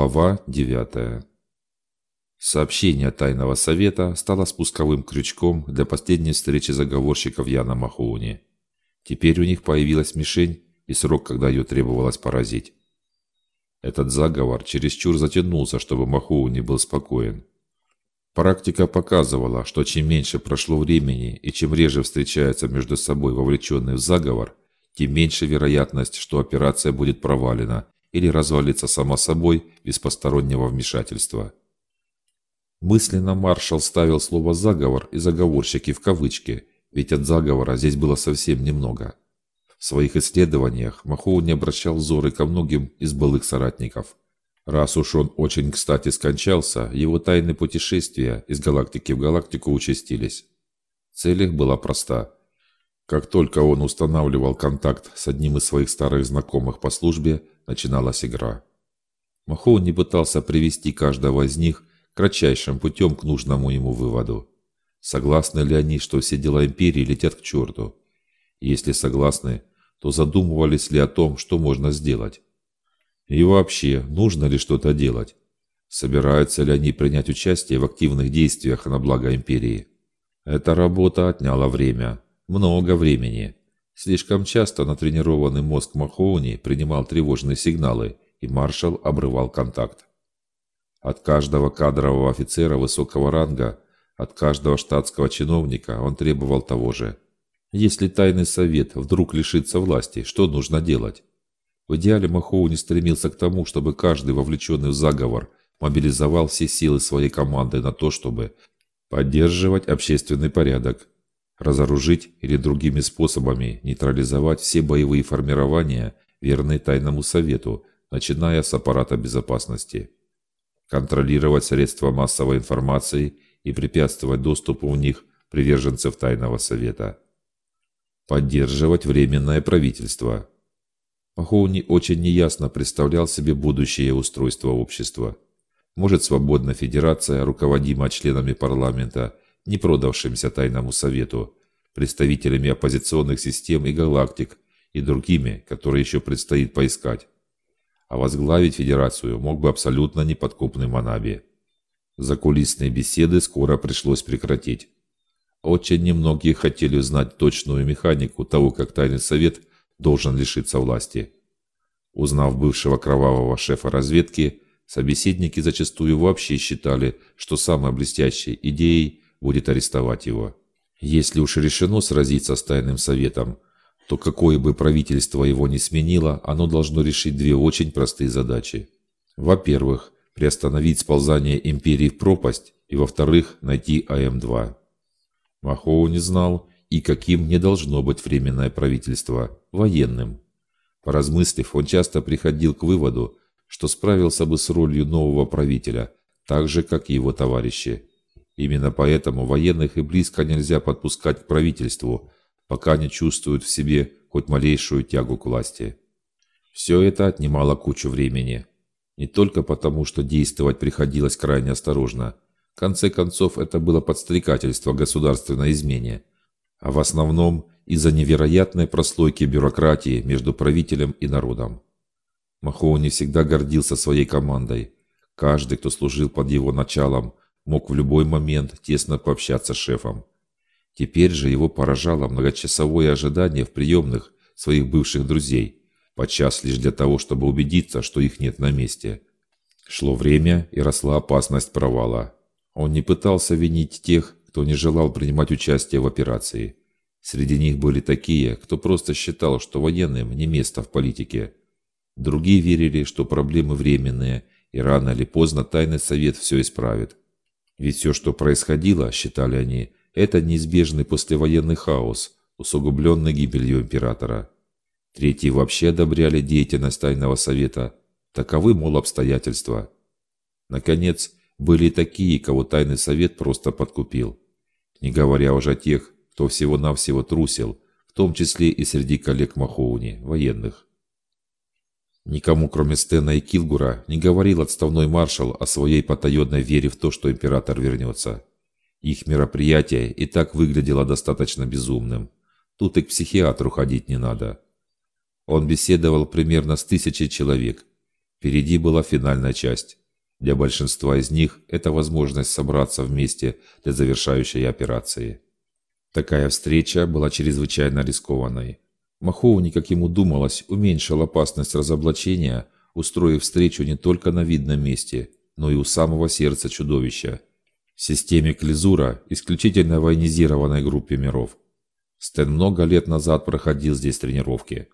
Глава 9. Сообщение Тайного Совета стало спусковым крючком для последней встречи заговорщиков Яна Махоуни. Теперь у них появилась мишень и срок, когда ее требовалось поразить. Этот заговор чересчур затянулся, чтобы Махоуни был спокоен. Практика показывала, что чем меньше прошло времени и чем реже встречаются между собой вовлеченные в заговор, тем меньше вероятность, что операция будет провалена или развалится сама собой без постороннего вмешательства. Мысленно маршал ставил слово «заговор» и «заговорщики» в кавычки, ведь от заговора здесь было совсем немного. В своих исследованиях Махоу не обращал взоры ко многим из былых соратников. Раз уж он очень кстати скончался, его тайные путешествия из галактики в галактику участились. Цель их была проста. Как только он устанавливал контакт с одним из своих старых знакомых по службе, начиналась игра. Махоу не пытался привести каждого из них кратчайшим путем к нужному ему выводу. Согласны ли они, что все дела империи летят к черту? Если согласны, то задумывались ли о том, что можно сделать? И вообще, нужно ли что-то делать? Собираются ли они принять участие в активных действиях на благо империи? Эта работа отняла время. Много времени. Слишком часто натренированный мозг Махоуни принимал тревожные сигналы, и маршал обрывал контакт. От каждого кадрового офицера высокого ранга, от каждого штатского чиновника он требовал того же. Если тайный совет вдруг лишится власти, что нужно делать? В идеале Махоуни стремился к тому, чтобы каждый вовлеченный в заговор мобилизовал все силы своей команды на то, чтобы поддерживать общественный порядок, разоружить или другими способами нейтрализовать все боевые формирования, верные тайному совету, начиная с аппарата безопасности. Контролировать средства массовой информации и препятствовать доступу у них приверженцев тайного совета. Поддерживать временное правительство. Махоуни очень неясно представлял себе будущее устройство общества. Может, свободная федерация, руководимая членами парламента – не продавшимся тайному совету, представителями оппозиционных систем и галактик и другими, которые еще предстоит поискать. А возглавить федерацию мог бы абсолютно неподкупный Манаби. Закулисные беседы скоро пришлось прекратить. Очень немногие хотели узнать точную механику того, как тайный совет должен лишиться власти. Узнав бывшего кровавого шефа разведки, собеседники зачастую вообще считали, что самой блестящей идеей будет арестовать его. Если уж решено сразиться с тайным советом, то какое бы правительство его ни сменило, оно должно решить две очень простые задачи. Во-первых, приостановить сползание империи в пропасть, и во-вторых, найти АМ-2. Махоу не знал, и каким не должно быть временное правительство – военным. Поразмыслив, он часто приходил к выводу, что справился бы с ролью нового правителя, так же, как и его товарищи. Именно поэтому военных и близко нельзя подпускать к правительству, пока не чувствуют в себе хоть малейшую тягу к власти. Все это отнимало кучу времени. Не только потому, что действовать приходилось крайне осторожно. В конце концов, это было подстрекательство государственной измене. А в основном из-за невероятной прослойки бюрократии между правителем и народом. Махоу не всегда гордился своей командой. Каждый, кто служил под его началом, мог в любой момент тесно пообщаться с шефом. Теперь же его поражало многочасовое ожидание в приемных своих бывших друзей, подчас лишь для того, чтобы убедиться, что их нет на месте. Шло время и росла опасность провала. Он не пытался винить тех, кто не желал принимать участие в операции. Среди них были такие, кто просто считал, что военным не место в политике. Другие верили, что проблемы временные, и рано или поздно тайный совет все исправит. Ведь все, что происходило, считали они, это неизбежный послевоенный хаос, усугубленный гибелью императора. Третьи вообще одобряли деятельность Тайного Совета. Таковы, мол, обстоятельства. Наконец, были такие, кого Тайный Совет просто подкупил. Не говоря уже о тех, кто всего-навсего трусил, в том числе и среди коллег Махоуни, военных. Никому, кроме Стена и Килгура, не говорил отставной маршал о своей потаенной вере в то, что император вернется. Их мероприятие и так выглядело достаточно безумным. Тут и к психиатру ходить не надо. Он беседовал примерно с тысячей человек. Впереди была финальная часть. Для большинства из них это возможность собраться вместе для завершающей операции. Такая встреча была чрезвычайно рискованной. Махоуни, как ему думалось, уменьшил опасность разоблачения, устроив встречу не только на видном месте, но и у самого сердца чудовища – системе Клизура, исключительно военизированной группе миров. Стэн много лет назад проходил здесь тренировки.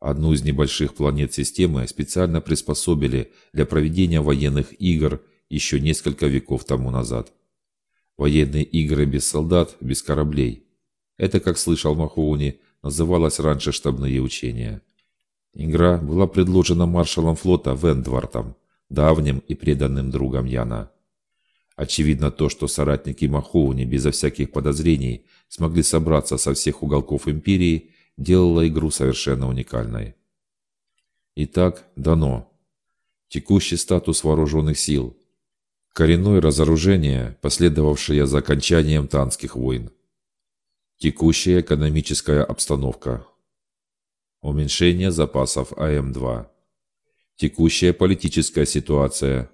Одну из небольших планет системы специально приспособили для проведения военных игр еще несколько веков тому назад. Военные игры без солдат, без кораблей. Это, как слышал Махоуни, называлось раньше штабные учения. Игра была предложена маршалом флота Вендвартом, давним и преданным другом Яна. Очевидно то, что соратники Махоуни безо всяких подозрений смогли собраться со всех уголков империи, делало игру совершенно уникальной. Итак, дано. Текущий статус вооруженных сил – Коренное разоружение, последовавшее за окончанием Танских войн. Текущая экономическая обстановка. Уменьшение запасов АМ-2. Текущая политическая ситуация.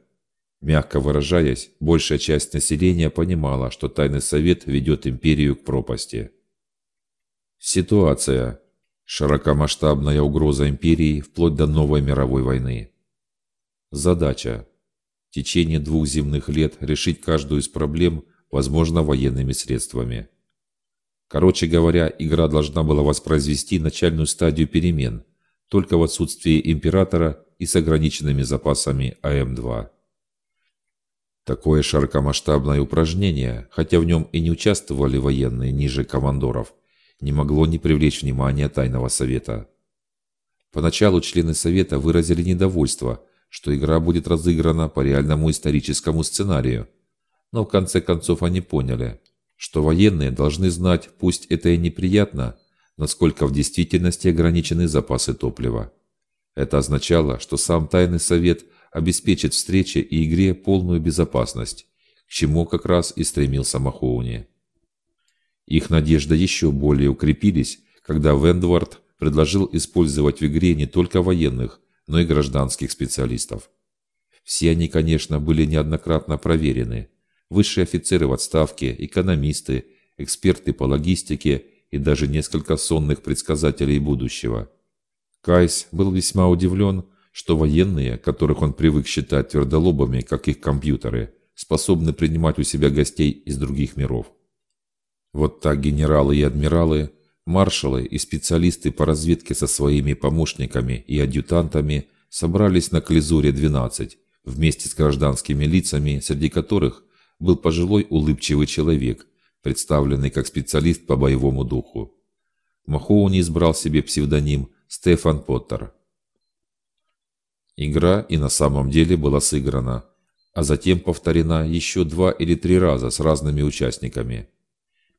Мягко выражаясь, большая часть населения понимала, что Тайный Совет ведет империю к пропасти. Ситуация. Широкомасштабная угроза империи вплоть до новой мировой войны. Задача в течение двух земных лет решить каждую из проблем, возможно, военными средствами. Короче говоря, игра должна была воспроизвести начальную стадию перемен, только в отсутствии императора и с ограниченными запасами АМ-2. Такое широкомасштабное упражнение, хотя в нем и не участвовали военные ниже командоров, не могло не привлечь внимания Тайного Совета. Поначалу члены Совета выразили недовольство – что игра будет разыграна по реальному историческому сценарию. Но в конце концов они поняли, что военные должны знать, пусть это и неприятно, насколько в действительности ограничены запасы топлива. Это означало, что сам Тайный Совет обеспечит встрече и игре полную безопасность, к чему как раз и стремился Махоуни. Их надежды еще более укрепились, когда Вендвард предложил использовать в игре не только военных, но и гражданских специалистов. Все они, конечно, были неоднократно проверены. Высшие офицеры в отставке, экономисты, эксперты по логистике и даже несколько сонных предсказателей будущего. Кайс был весьма удивлен, что военные, которых он привык считать твердолобами, как их компьютеры, способны принимать у себя гостей из других миров. Вот так генералы и адмиралы Маршалы и специалисты по разведке со своими помощниками и адъютантами собрались на Клизуре-12 вместе с гражданскими лицами, среди которых был пожилой улыбчивый человек, представленный как специалист по боевому духу. Махоуни избрал себе псевдоним Стефан Поттер. Игра и на самом деле была сыграна, а затем повторена еще два или три раза с разными участниками.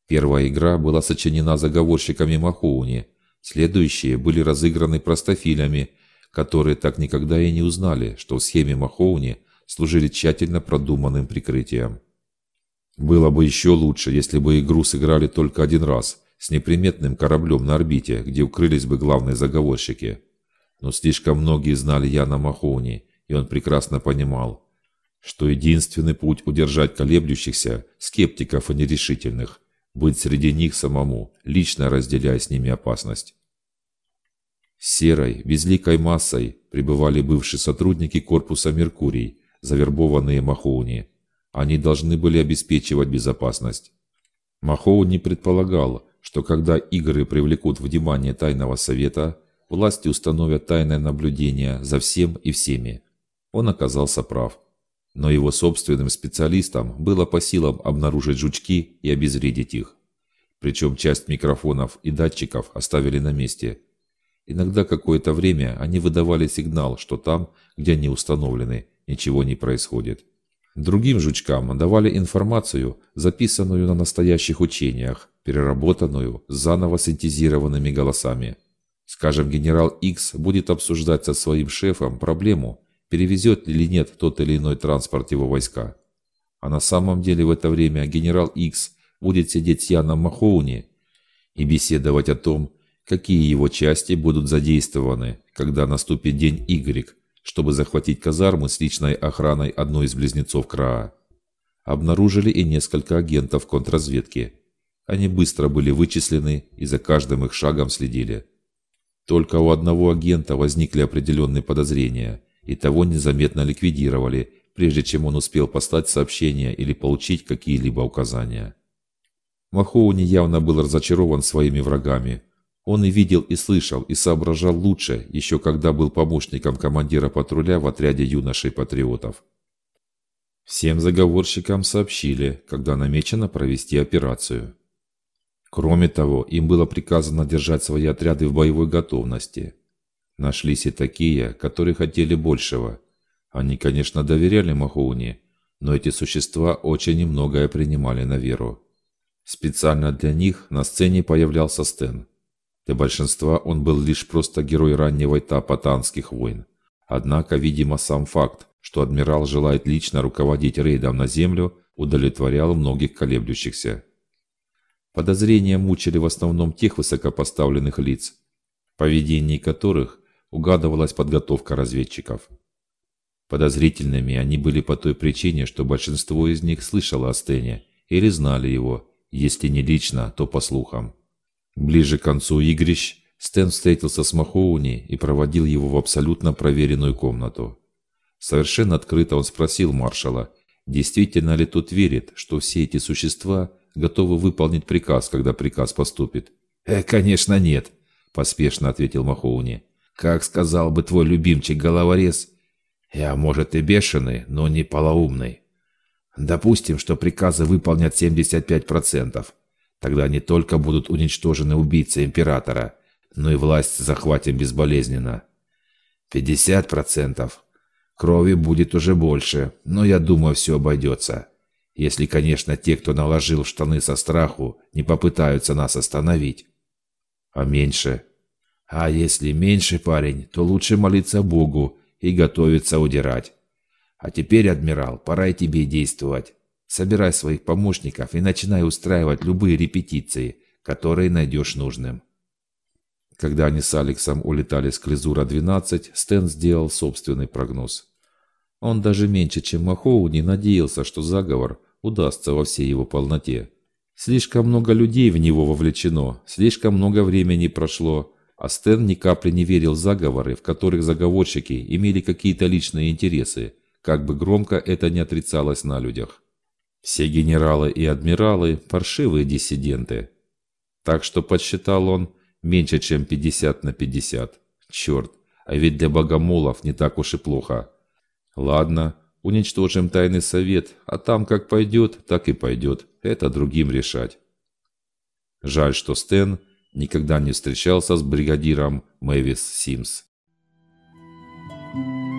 Первая игра была сочинена заговорщиками Махоуни, следующие были разыграны простофилями, которые так никогда и не узнали, что в схеме Махоуни служили тщательно продуманным прикрытием. Было бы еще лучше, если бы игру сыграли только один раз, с неприметным кораблем на орбите, где укрылись бы главные заговорщики. Но слишком многие знали Яна Махоуни, и он прекрасно понимал, что единственный путь удержать колеблющихся, скептиков и нерешительных быть среди них самому, лично разделяя с ними опасность. Серой, безликой массой пребывали бывшие сотрудники корпуса «Меркурий», завербованные Махоуни. Они должны были обеспечивать безопасность. Махоуни предполагал, что когда игры привлекут внимание Тайного Совета, власти установят тайное наблюдение за всем и всеми. Он оказался прав но его собственным специалистам было по силам обнаружить жучки и обезвредить их. Причем часть микрофонов и датчиков оставили на месте. Иногда какое-то время они выдавали сигнал, что там, где они установлены, ничего не происходит. Другим жучкам давали информацию, записанную на настоящих учениях, переработанную заново синтезированными голосами. Скажем, генерал X будет обсуждать со своим шефом проблему, перевезет или нет тот или иной транспорт его войска. А на самом деле в это время генерал X будет сидеть с Яном Махоуни и беседовать о том, какие его части будут задействованы, когда наступит день Y, чтобы захватить казармы с личной охраной одной из близнецов Краа. Обнаружили и несколько агентов контрразведки. Они быстро были вычислены и за каждым их шагом следили. Только у одного агента возникли определенные подозрения, и того незаметно ликвидировали, прежде чем он успел послать сообщение или получить какие-либо указания. Махоуни явно был разочарован своими врагами. Он и видел, и слышал, и соображал лучше, еще когда был помощником командира патруля в отряде юношей-патриотов. Всем заговорщикам сообщили, когда намечено провести операцию. Кроме того, им было приказано держать свои отряды в боевой готовности. Нашлись и такие, которые хотели большего. Они, конечно, доверяли Махоуни, но эти существа очень немногое принимали на веру. Специально для них на сцене появлялся Стэн. Для большинства он был лишь просто герой раннего этапа танских войн. Однако, видимо, сам факт, что адмирал желает лично руководить рейдом на землю, удовлетворял многих колеблющихся. Подозрения мучили в основном тех высокопоставленных лиц, в поведении которых угадывалась подготовка разведчиков. Подозрительными они были по той причине, что большинство из них слышало о Стене или знали его, если не лично, то по слухам. Ближе к концу игрищ Стэн встретился с Махоуни и проводил его в абсолютно проверенную комнату. Совершенно открыто он спросил маршала, действительно ли тот верит, что все эти существа готовы выполнить приказ, когда приказ поступит. «Э, конечно нет», – поспешно ответил Махоуни. «Как сказал бы твой любимчик-головорез, я, может, и бешеный, но не полоумный. Допустим, что приказы выполнят 75%. Тогда не только будут уничтожены убийцы императора, но и власть захватим безболезненно. 50%. Крови будет уже больше, но я думаю, все обойдется. Если, конечно, те, кто наложил штаны со страху, не попытаются нас остановить. А меньше? А если меньше, парень, то лучше молиться Богу и готовиться удирать. А теперь, адмирал, пора и тебе действовать. Собирай своих помощников и начинай устраивать любые репетиции, которые найдешь нужным. Когда они с Алексом улетали с Клизура-12, Стэн сделал собственный прогноз. Он даже меньше, чем Махоу, не надеялся, что заговор удастся во всей его полноте. Слишком много людей в него вовлечено, слишком много времени прошло, а Стэн ни капли не верил в заговоры, в которых заговорщики имели какие-то личные интересы, как бы громко это не отрицалось на людях. Все генералы и адмиралы – паршивые диссиденты. Так что подсчитал он меньше, чем 50 на 50. Черт, а ведь для богомолов не так уж и плохо. Ладно, уничтожим тайный совет, а там как пойдет, так и пойдет. Это другим решать. Жаль, что Стэн никогда не встречался с бригадиром Мэвис Симс. Thank you.